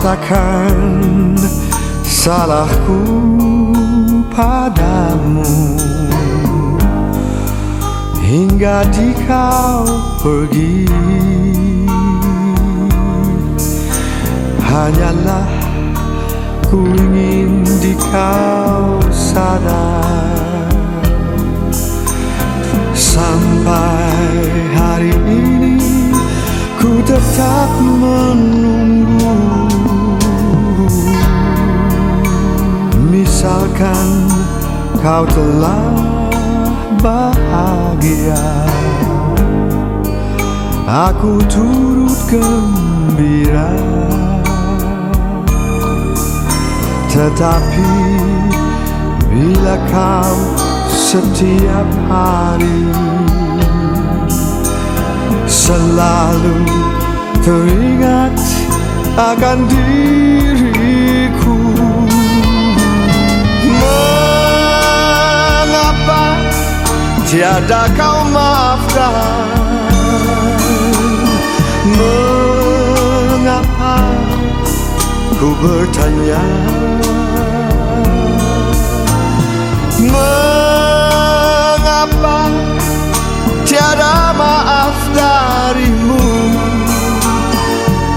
Katakan salahku padamu. Hingga di kau pergi. Hanyalah ku ingin di kau sadar. Sampai hari ini ku tetap menunggu Kau telah bahagia. Aku turut gembira. Tetapi bila kau setiap hari Selalu teringat akan diriku Tiada kau maafkan. Mengapa ku bertanya? Mengapa tiada maaf darimu?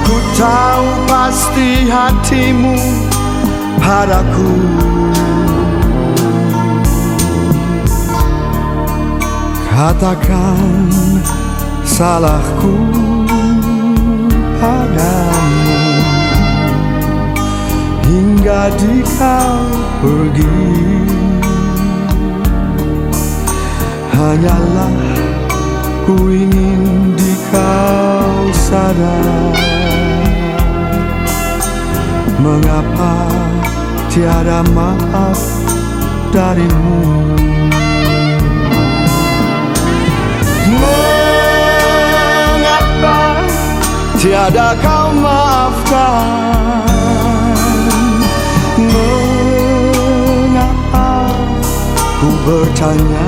Ku tahu pasti hatimu padaku Katakan salahku padamu. Hingga di kau pergi. Hanyalah ku ingin di kau sadar. Mengapa tiada maaf darimu tiada kau maafkan. Mengapa ku bertanya?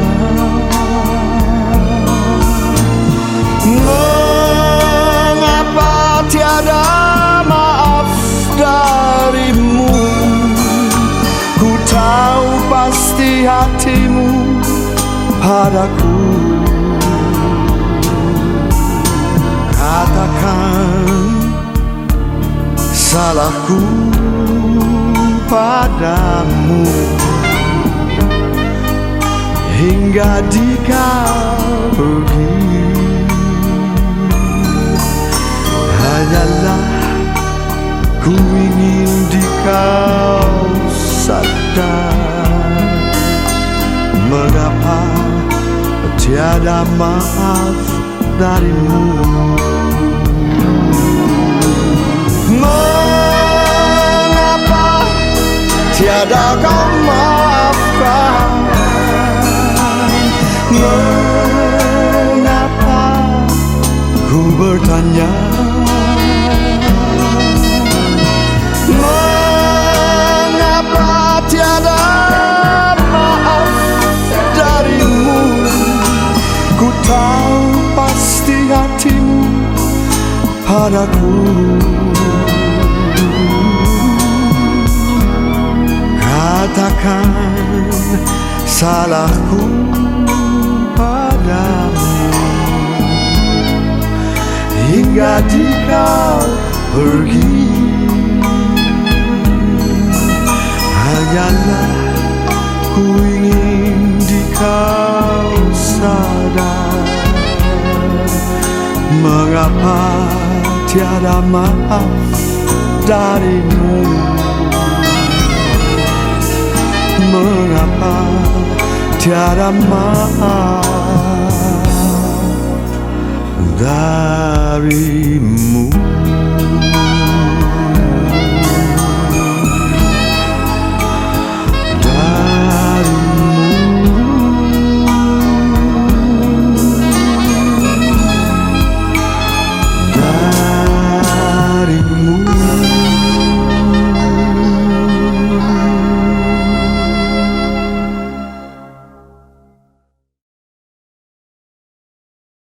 Mengapa tiada maaf darimu? Ku tahu pasti hatimu padaku Katakan salahku padamu. Hingga di kau pergi Hanyalah ku ingin di kau sadar Mengapa tiada maaf darimu. Mengapa tiada kau maafkan? Mengapa ku bertanya salahku padamu. Hingga di kau pergi Hanyalah ku ingin di kau sadar. Mengapa tiada maaf darimu Mengapa tiada maaf darimu